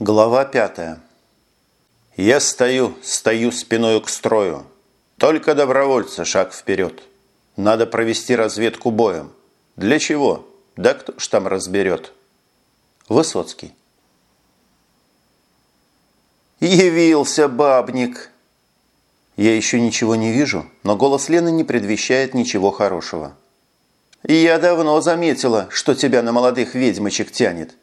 Глава пятая. Я стою, стою спиною к строю. Только добровольца шаг вперед. Надо провести разведку боем. Для чего? Да кто ж там разберет? Высоцкий. Явился бабник. Я еще ничего не вижу, но голос Лены не предвещает ничего хорошего. Я давно заметила, что тебя на молодых ведьмочек тянет.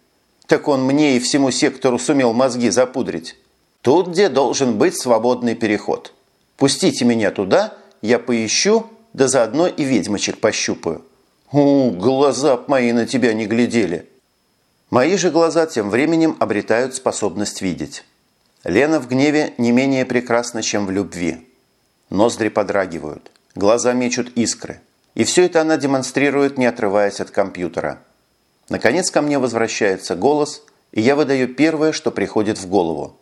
Так он мне и всему сектору сумел мозги запудрить. Тут, где должен быть свободный переход. Пустите меня туда, я поищу, да заодно и ведьмочек пощупаю. У, глаза мои на тебя не глядели. Мои же глаза тем временем обретают способность видеть. Лена в гневе не менее прекрасна, чем в любви. Ноздри подрагивают, глаза мечут искры. И все это она демонстрирует, не отрываясь от компьютера. Наконец ко мне возвращается голос, и я выдаю первое, что приходит в голову.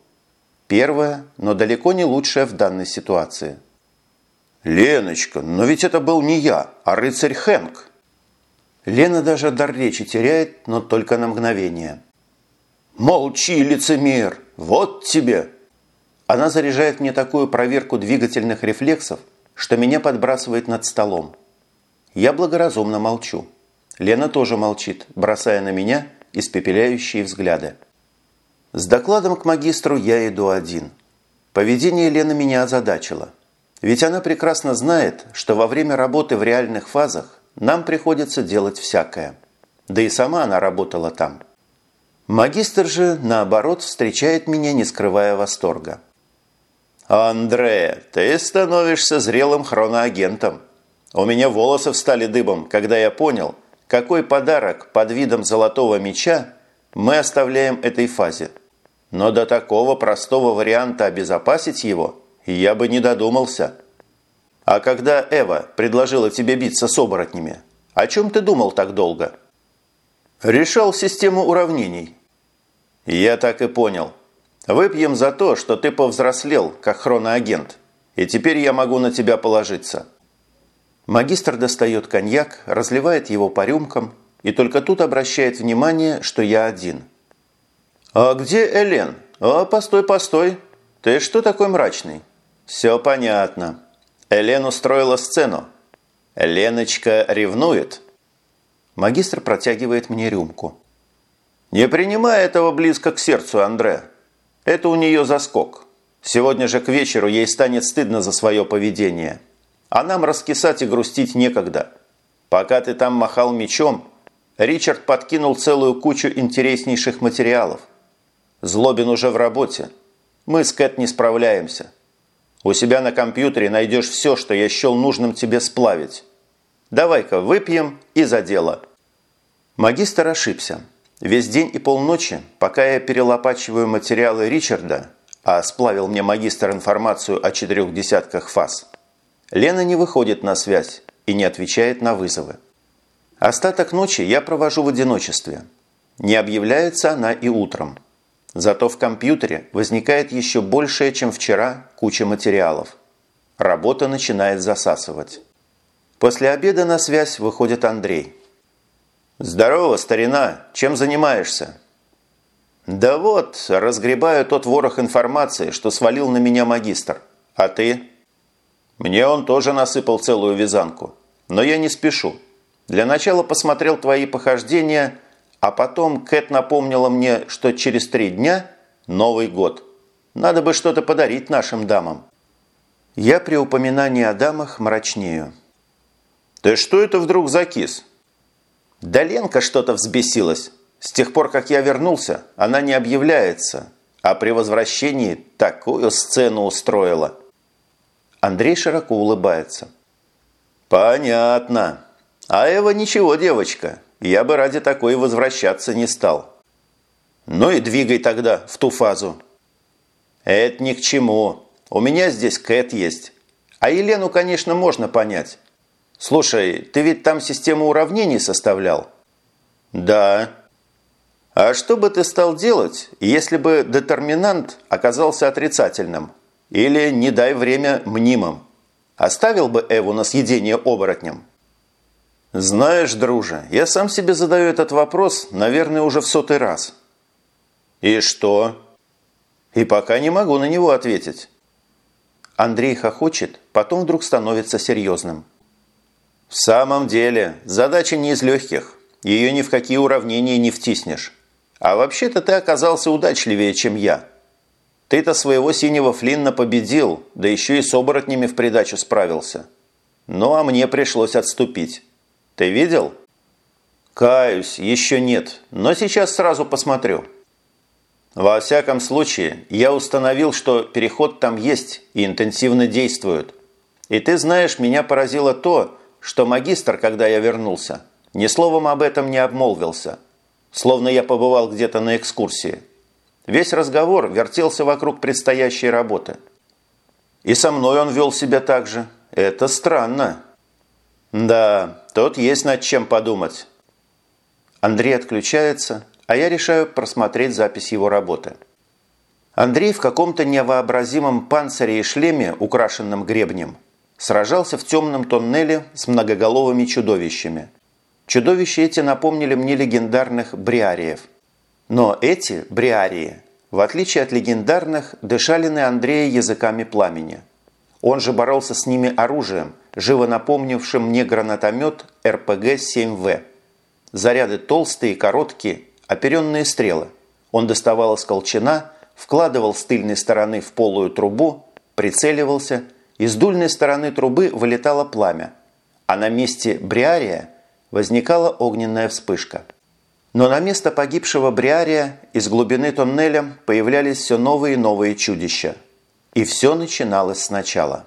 Первое, но далеко не лучшее в данной ситуации. «Леночка, но ведь это был не я, а рыцарь Хэнк!» Лена даже дар речи теряет, но только на мгновение. «Молчи, лицемер! Вот тебе!» Она заряжает мне такую проверку двигательных рефлексов, что меня подбрасывает над столом. Я благоразумно молчу. Лена тоже молчит, бросая на меня испепеляющие взгляды. С докладом к магистру я иду один. Поведение Лены меня озадачило. Ведь она прекрасно знает, что во время работы в реальных фазах нам приходится делать всякое. Да и сама она работала там. Магистр же, наоборот, встречает меня, не скрывая восторга. «Андре, ты становишься зрелым хроноагентом. У меня волосы встали дыбом, когда я понял – какой подарок под видом золотого меча мы оставляем этой фазе. Но до такого простого варианта обезопасить его я бы не додумался. А когда Эва предложила тебе биться с оборотнями, о чем ты думал так долго? Решал систему уравнений. Я так и понял. Выпьем за то, что ты повзрослел, как хроноагент, и теперь я могу на тебя положиться. Магистр достает коньяк, разливает его по рюмкам и только тут обращает внимание, что я один. «А где Элен? А, постой, постой. Ты что такой мрачный?» «Все понятно. Элен устроила сцену. Леночка ревнует». Магистр протягивает мне рюмку. «Не принимай этого близко к сердцу, Андре. Это у нее заскок. Сегодня же к вечеру ей станет стыдно за свое поведение». А нам раскисать и грустить некогда. Пока ты там махал мечом, Ричард подкинул целую кучу интереснейших материалов. Злобин уже в работе. Мы с Кэт не справляемся. У себя на компьютере найдешь все, что я счел нужным тебе сплавить. Давай-ка выпьем и за дело. Магистр ошибся. Весь день и полночи, пока я перелопачиваю материалы Ричарда, а сплавил мне магистр информацию о четырех десятках фаз – Лена не выходит на связь и не отвечает на вызовы. Остаток ночи я провожу в одиночестве. Не объявляется она и утром. Зато в компьютере возникает еще большее, чем вчера, куча материалов. Работа начинает засасывать. После обеда на связь выходит Андрей. «Здорово, старина! Чем занимаешься?» «Да вот, разгребаю тот ворох информации, что свалил на меня магистр. А ты?» Мне он тоже насыпал целую вязанку. Но я не спешу. Для начала посмотрел твои похождения, а потом Кэт напомнила мне, что через три дня Новый год. Надо бы что-то подарить нашим дамам. Я при упоминании о дамах мрачнею. «Ты что это вдруг закис?» «Да Ленка что-то взбесилась. С тех пор, как я вернулся, она не объявляется, а при возвращении такую сцену устроила». Андрей широко улыбается. «Понятно. А Эва ничего, девочка. Я бы ради такой возвращаться не стал. Ну и двигай тогда в ту фазу». «Это ни к чему. У меня здесь Кэт есть. А Елену, конечно, можно понять. Слушай, ты ведь там систему уравнений составлял?» «Да». «А что бы ты стал делать, если бы детерминант оказался отрицательным?» Или, не дай время, мнимым. Оставил бы Эву на съедение оборотням? Знаешь, друже, я сам себе задаю этот вопрос, наверное, уже в сотый раз. «И что?» «И пока не могу на него ответить». Андрей хохочет, потом вдруг становится серьезным. «В самом деле, задача не из легких. Ее ни в какие уравнения не втиснешь. А вообще-то ты оказался удачливее, чем я. Ты-то своего синего Флинна победил, да еще и с оборотнями в придачу справился. Ну, а мне пришлось отступить. Ты видел?» «Каюсь, еще нет, но сейчас сразу посмотрю». Во всяком случае, я установил, что переход там есть и интенсивно действует. И ты знаешь, меня поразило то, что магистр, когда я вернулся, ни словом об этом не обмолвился. Словно я побывал где-то на экскурсии. Весь разговор вертелся вокруг предстоящей работы. И со мной он вел себя так же. Это странно. Да, тут есть над чем подумать. Андрей отключается, а я решаю просмотреть запись его работы. Андрей в каком-то невообразимом панцире и шлеме, украшенном гребнем, сражался в темном тоннеле с многоголовыми чудовищами. Чудовища эти напомнили мне легендарных бриариев. Но эти бриарии, в отличие от легендарных, дышали на Андрея языками пламени. Он же боролся с ними оружием, живо напомнившим мне гранатомет РПГ-7В. Заряды толстые и короткие, оперенные стрелы. Он доставал из колчана, вкладывал с тыльной стороны в полую трубу, прицеливался – из дульной стороны трубы вылетало пламя, а на месте Бриария возникала огненная вспышка. Но на место погибшего Бриария из глубины тоннеля появлялись все новые и новые чудища. И все начиналось сначала.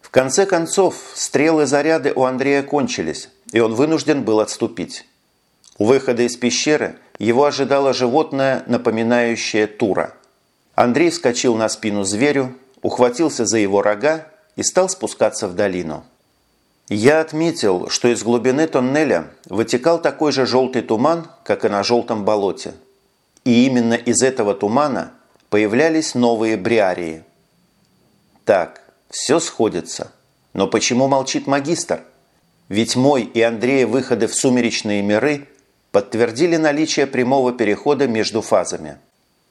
В конце концов, стрелы заряды у Андрея кончились, и он вынужден был отступить. У выхода из пещеры его ожидало животное, напоминающее тура. Андрей вскочил на спину зверю, ухватился за его рога и стал спускаться в долину. Я отметил, что из глубины тоннеля вытекал такой же желтый туман, как и на желтом болоте. И именно из этого тумана появлялись новые бриарии. Так, все сходится. Но почему молчит магистр? Ведь мой и Андрея выходы в сумеречные миры подтвердили наличие прямого перехода между фазами.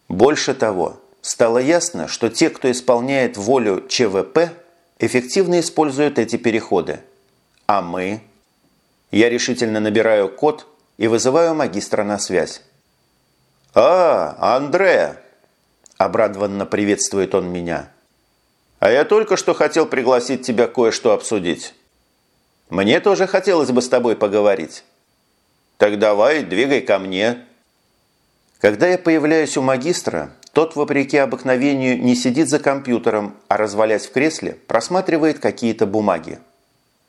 Больше того, стало ясно, что те, кто исполняет волю ЧВП – эффективно используют эти переходы. А мы? Я решительно набираю код и вызываю магистра на связь. «А, Андре!» – обрадованно приветствует он меня. «А я только что хотел пригласить тебя кое-что обсудить. Мне тоже хотелось бы с тобой поговорить. Так давай, двигай ко мне». Когда я появляюсь у магистра, тот, вопреки обыкновению, не сидит за компьютером, а развалясь в кресле, просматривает какие-то бумаги.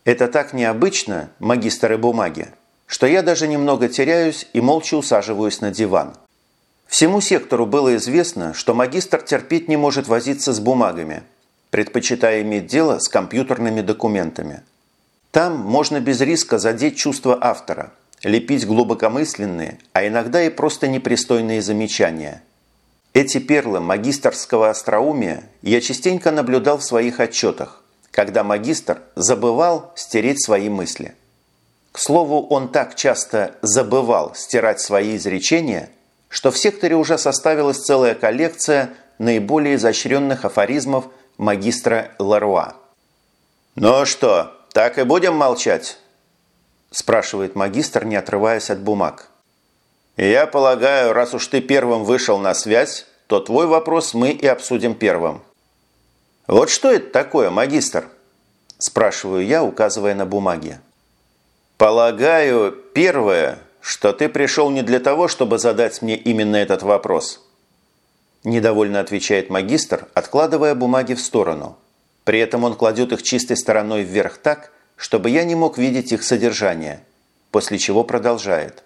Это так необычно, магистры бумаги, что я даже немного теряюсь и молча усаживаюсь на диван. Всему сектору было известно, что магистр терпеть не может возиться с бумагами, предпочитая иметь дело с компьютерными документами. Там можно без риска задеть чувства автора, лепить глубокомысленные, а иногда и просто непристойные замечания – эти перлы магистрского остроумия я частенько наблюдал в своих отчетах, когда магистр забывал стереть свои мысли. К слову, он так часто забывал стирать свои изречения, что в секторе уже составилась целая коллекция наиболее изощренных афоризмов магистра Ларуа. «Ну что, так и будем молчать?» спрашивает магистр, не отрываясь от бумаг. «Я полагаю, раз уж ты первым вышел на связь, то твой вопрос мы и обсудим первым». «Вот что это такое, магистр?» – спрашиваю я, указывая на бумаги. «Полагаю, первое, что ты пришел не для того, чтобы задать мне именно этот вопрос». Недовольно отвечает магистр, откладывая бумаги в сторону. При этом он кладет их чистой стороной вверх так, чтобы я не мог видеть их содержание, после чего продолжает.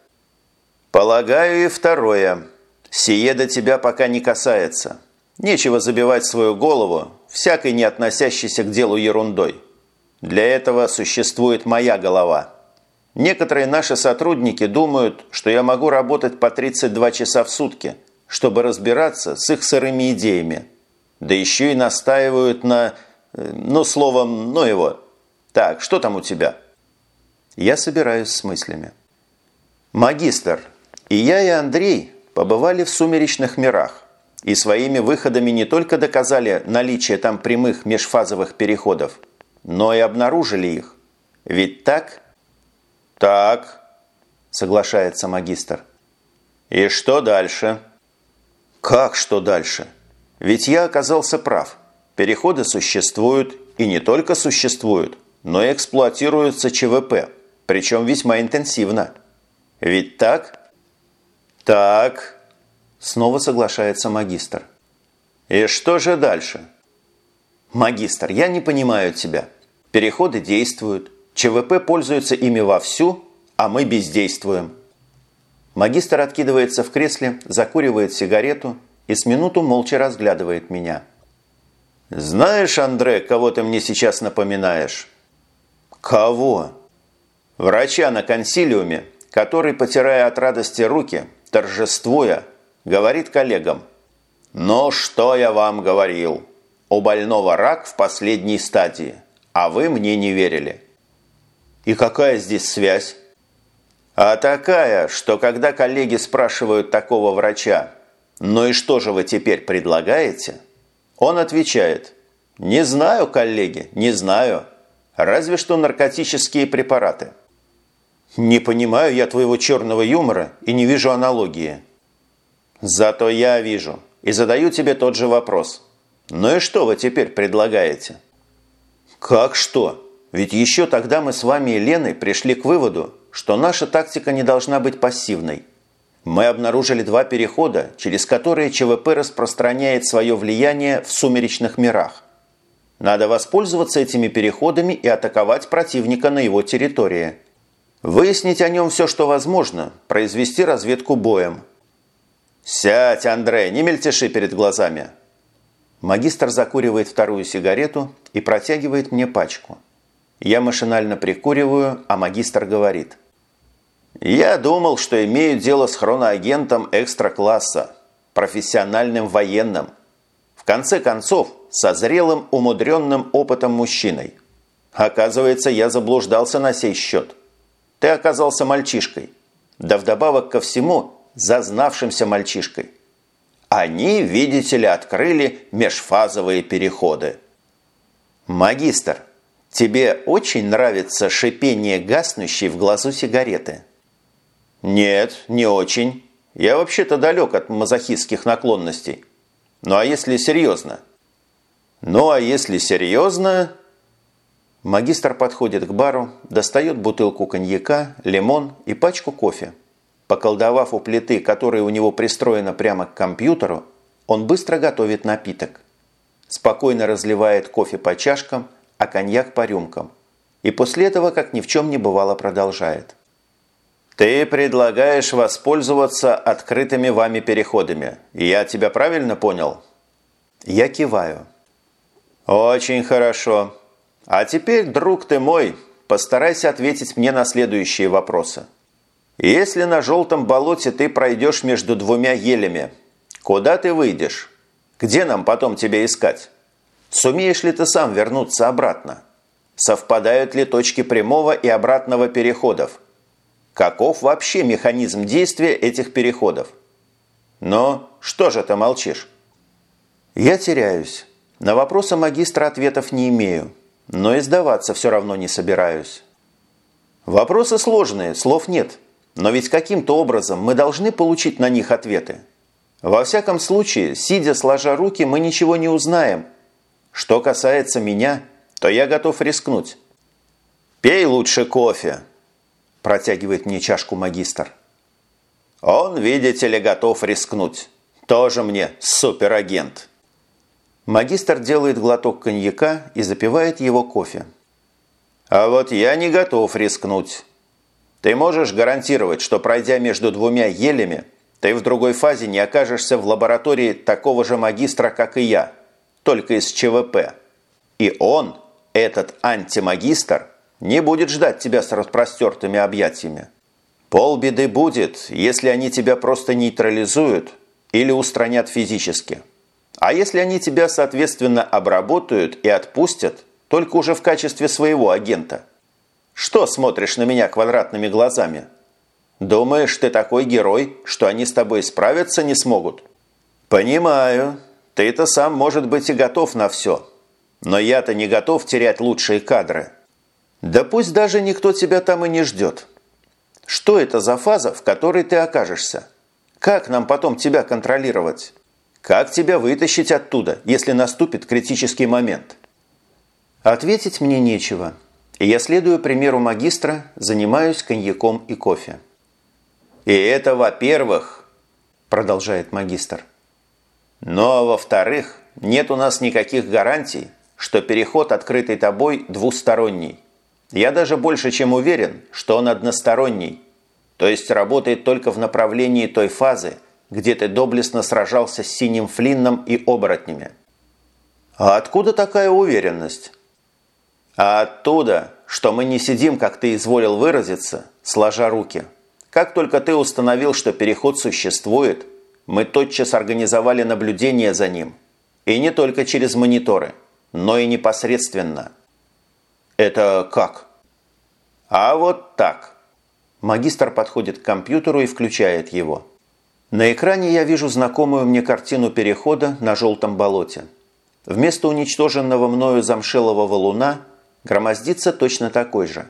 «Полагаю, и второе. Сие до тебя пока не касается. Нечего забивать свою голову всякой не относящейся к делу ерундой. Для этого существует моя голова. Некоторые наши сотрудники думают, что я могу работать по 32 часа в сутки, чтобы разбираться с их сырыми идеями. Да еще и настаивают на... Э, ну, словом, ну его. Так, что там у тебя?» Я собираюсь с мыслями. «Магистр, и я, и Андрей побывали в сумеречных мирах и своими выходами не только доказали наличие там прямых межфазовых переходов, но и обнаружили их. Ведь так? Так, соглашается магистр. И что дальше? Как что дальше? Ведь я оказался прав. Переходы существуют, и не только существуют, но и эксплуатируются ЧВП, причем весьма интенсивно. Ведь так? Так, снова соглашается магистр. И что же дальше? Магистр, я не понимаю тебя. Переходы действуют, ЧВП пользуются ими вовсю, а мы бездействуем. Магистр откидывается в кресле, закуривает сигарету и с минуту молча разглядывает меня. «Знаешь, Андре, кого ты мне сейчас напоминаешь?» «Кого?» «Врача на консилиуме, который, потирая от радости руки, торжествуя, говорит коллегам, «Но что я вам говорил? У больного рак в последней стадии, а вы мне не верили». «И какая здесь связь?» «А такая, что когда коллеги спрашивают такого врача, «Ну и что же вы теперь предлагаете?» Он отвечает, «Не знаю, коллеги, не знаю. Разве что наркотические препараты». «Не понимаю я твоего черного юмора и не вижу аналогии». «Зато я вижу и задаю тебе тот же вопрос. Ну и что вы теперь предлагаете?» «Как что? Ведь еще тогда мы с вами и Леной пришли к выводу, что наша тактика не должна быть пассивной. Мы обнаружили два перехода, через которые ЧВП распространяет свое влияние в сумеречных мирах. Надо воспользоваться этими переходами и атаковать противника на его территории. Выяснить о нем все, что возможно, произвести разведку боем. «Сядь, Андрей, не мельтеши перед глазами!» Магистр закуривает вторую сигарету и протягивает мне пачку. Я машинально прикуриваю, а магистр говорит – я думал, что имею дело с хроноагентом экстра-класса, профессиональным военным. В конце концов, со зрелым, умудренным опытом мужчиной. Оказывается, я заблуждался на сей счет. Ты оказался мальчишкой. Да вдобавок ко всему, зазнавшимся мальчишкой. Они, видите ли, открыли межфазовые переходы. Магистр, тебе очень нравится шипение гаснущей в глазу сигареты? «Нет, не очень. Я вообще-то далек от мазохистских наклонностей. Ну а если серьезно?» «Ну а если серьезно...» Магистр подходит к бару, достает бутылку коньяка, лимон и пачку кофе. Поколдовав у плиты, которая у него пристроена прямо к компьютеру, он быстро готовит напиток. Спокойно разливает кофе по чашкам, а коньяк по рюмкам. И после этого, как ни в чем не бывало, продолжает. Ты предлагаешь воспользоваться открытыми вами переходами. Я тебя правильно понял? Я киваю. Очень хорошо. А теперь, друг ты мой, постарайся ответить мне на следующие вопросы. Если на желтом болоте ты пройдешь между двумя елями, куда ты выйдешь? Где нам потом тебя искать? Сумеешь ли ты сам вернуться обратно? Совпадают ли точки прямого и обратного переходов? Каков вообще механизм действия этих переходов? Но что же ты молчишь? Я теряюсь. На вопросы магистра ответов не имею, но и сдаваться все равно не собираюсь. Вопросы сложные, слов нет, но ведь каким-то образом мы должны получить на них ответы. Во всяком случае, сидя сложа руки, мы ничего не узнаем. Что касается меня, то я готов рискнуть. «Пей лучше кофе», Протягивает мне чашку магистр. Он, видите ли, готов рискнуть. Тоже мне суперагент. Магистр делает глоток коньяка и запивает его кофе. А вот я не готов рискнуть. Ты можешь гарантировать, что пройдя между двумя елями, ты в другой фазе не окажешься в лаборатории такого же магистра, как и я, только из ЧВП. И он, этот антимагистр, не будет ждать тебя с распростертыми объятиями. Полбеды будет, если они тебя просто нейтрализуют или устранят физически. А если они тебя, соответственно, обработают и отпустят, только уже в качестве своего агента? Что смотришь на меня квадратными глазами? Думаешь, ты такой герой, что они с тобой справиться не смогут? Понимаю. Ты-то сам, может быть, и готов на все. Но я-то не готов терять лучшие кадры. Да пусть даже никто тебя там и не ждет. Что это за фаза, в которой ты окажешься? Как нам потом тебя контролировать? Как тебя вытащить оттуда, если наступит критический момент? Ответить мне нечего. И я следую примеру магистра, занимаюсь коньяком и кофе. И это во-первых, продолжает магистр. Но во-вторых, нет у нас никаких гарантий, что переход, открытый тобой, двусторонний. Я даже больше чем уверен, что он односторонний, то есть работает только в направлении той фазы, где ты доблестно сражался с синим флинном и оборотнями. А откуда такая уверенность? А оттуда, что мы не сидим, как ты изволил выразиться, сложа руки. Как только ты установил, что переход существует, мы тотчас организовали наблюдение за ним. И не только через мониторы, но и непосредственно – это как? А вот так. Магистр подходит к компьютеру и включает его. На экране я вижу знакомую мне картину перехода на желтом болоте. Вместо уничтоженного мною замшелого валуна громоздится точно такой же.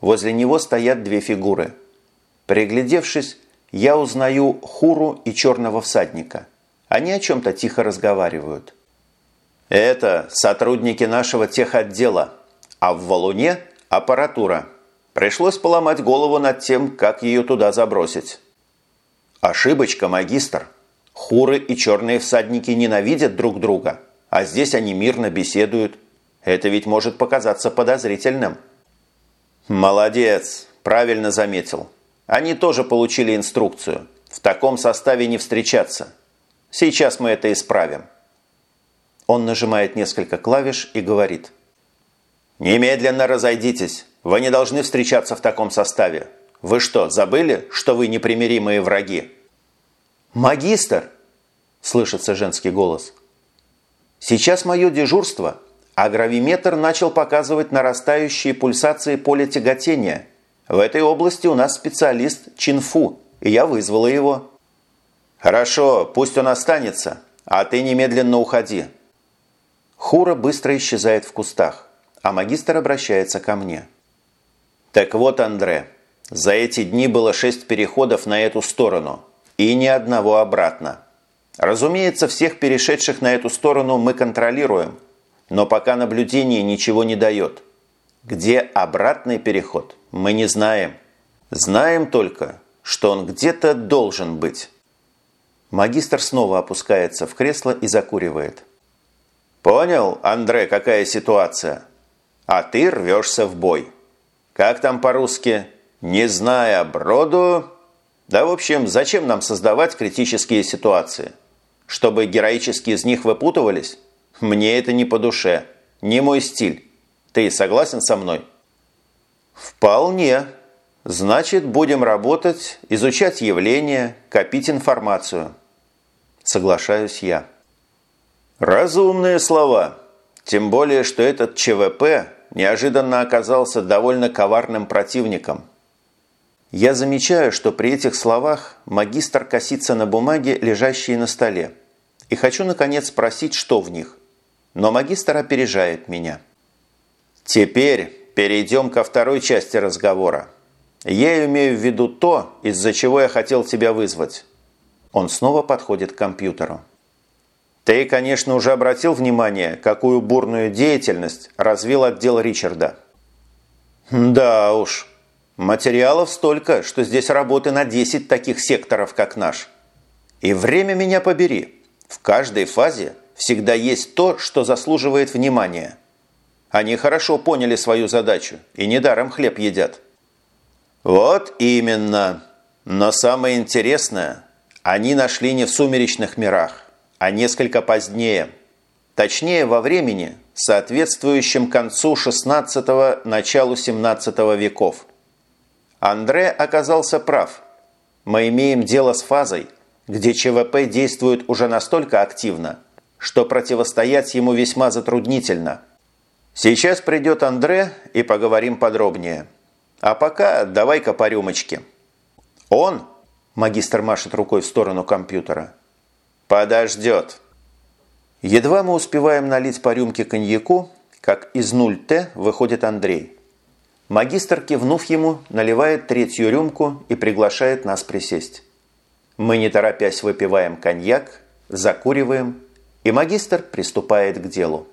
Возле него стоят две фигуры. Приглядевшись, я узнаю Хуру и черного всадника. Они о чем-то тихо разговаривают. «Это сотрудники нашего техотдела», а в валуне – аппаратура. Пришлось поломать голову над тем, как ее туда забросить. Ошибочка, магистр. Хуры и черные всадники ненавидят друг друга, а здесь они мирно беседуют. Это ведь может показаться подозрительным. Молодец, правильно заметил. Они тоже получили инструкцию. В таком составе не встречаться. Сейчас мы это исправим. Он нажимает несколько клавиш и говорит – «Немедленно разойдитесь. Вы не должны встречаться в таком составе. Вы что, забыли, что вы непримиримые враги?» «Магистр!» – слышится женский голос. «Сейчас мое дежурство, а гравиметр начал показывать нарастающие пульсации поля тяготения. В этой области у нас специалист Чинфу, и я вызвала его». «Хорошо, пусть он останется, а ты немедленно уходи». Хура быстро исчезает в кустах а магистр обращается ко мне. «Так вот, Андре, за эти дни было шесть переходов на эту сторону и ни одного обратно. Разумеется, всех перешедших на эту сторону мы контролируем, но пока наблюдение ничего не дает. Где обратный переход, мы не знаем. Знаем только, что он где-то должен быть». Магистр снова опускается в кресло и закуривает. «Понял, Андре, какая ситуация?» а ты рвешься в бой. Как там по-русски? Не зная броду... Да, в общем, зачем нам создавать критические ситуации? Чтобы героически из них выпутывались? Мне это не по душе, не мой стиль. Ты согласен со мной? Вполне. Значит, будем работать, изучать явления, копить информацию. Соглашаюсь я. Разумные слова. Тем более, что этот ЧВП неожиданно оказался довольно коварным противником. Я замечаю, что при этих словах магистр косится на бумаге, лежащие на столе, и хочу, наконец, спросить, что в них. Но магистр опережает меня. Теперь перейдем ко второй части разговора. Я имею в виду то, из-за чего я хотел тебя вызвать. Он снова подходит к компьютеру. Ты, конечно, уже обратил внимание, какую бурную деятельность развил отдел Ричарда. Да уж. Материалов столько, что здесь работы на 10 таких секторов, как наш. И время меня побери. В каждой фазе всегда есть то, что заслуживает внимания. Они хорошо поняли свою задачу и недаром хлеб едят. Вот именно. Но самое интересное, они нашли не в сумеречных мирах, а несколько позднее, точнее во времени, соответствующем концу XVI – началу XVII веков. Андре оказался прав. Мы имеем дело с фазой, где ЧВП действует уже настолько активно, что противостоять ему весьма затруднительно. Сейчас придет Андре и поговорим подробнее. А пока давай-ка по рюмочке. «Он?» – магистр машет рукой в сторону компьютера. «Подождет». Едва мы успеваем налить по рюмке коньяку, как из 0Т выходит Андрей. Магистр, кивнув ему, наливает третью рюмку и приглашает нас присесть. Мы, не торопясь, выпиваем коньяк, закуриваем, и магистр приступает к делу.